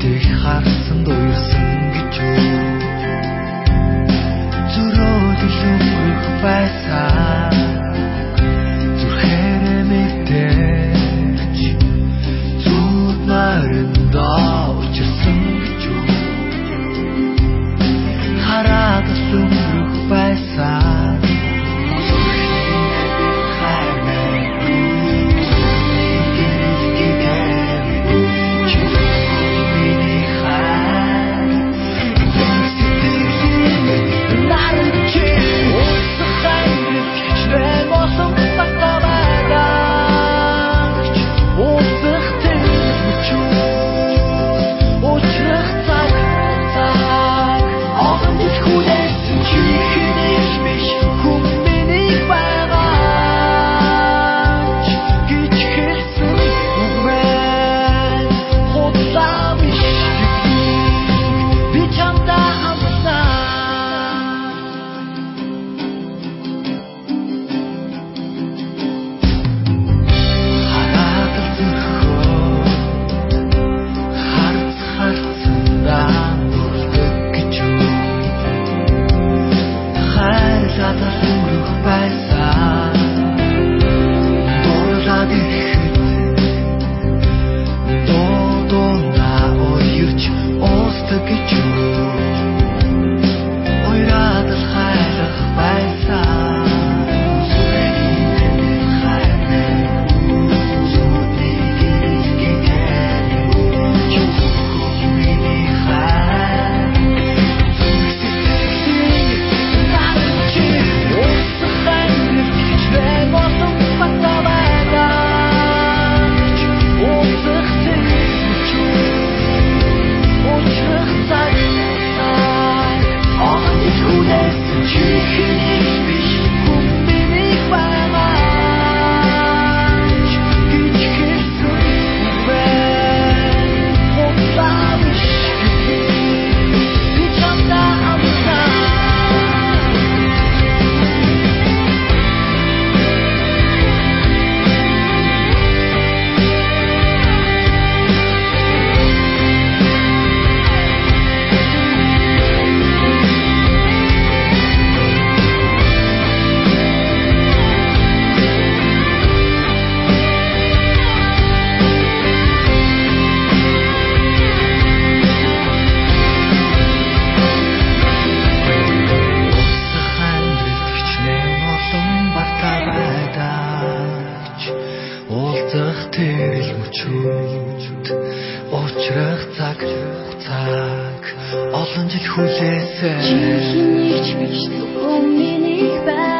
对哈森多。you. уулзах тэр л мөчүүд уучрах цаг цаг олон жил хүлээсэн. Чиний ч биш зөв миний бай